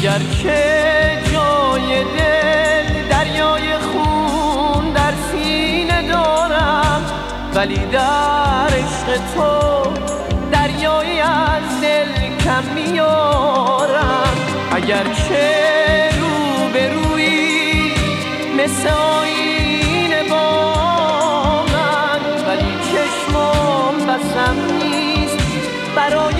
اگر که جای دل دریای خون در سینه دارم ولی در عشق تو دریایی از دل کم میارم. اگر که رو به روی مثل با من ولی چشمام بسم نیست. برای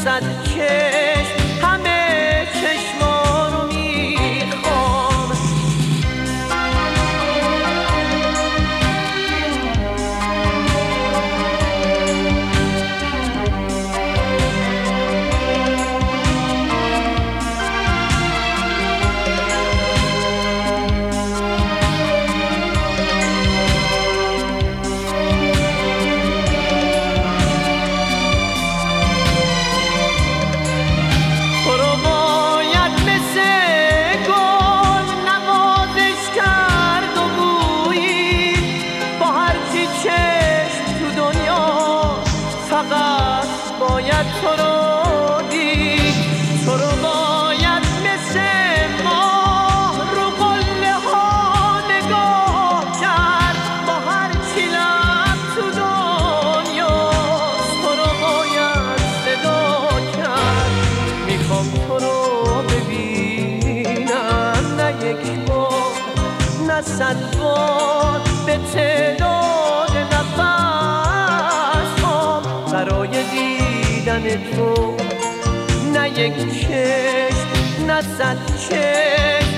چشم نه صد فقط باید تو رو دید. تو رو باید مثل ماه رو قله ها نگاه کرد. با هر چی لب تو دنیا تو رو باید صدا کرد. می‌خوام تو رو ببینم. نه یک بار نه صد بار به تعداد تو نه یک چشم نه صد چشم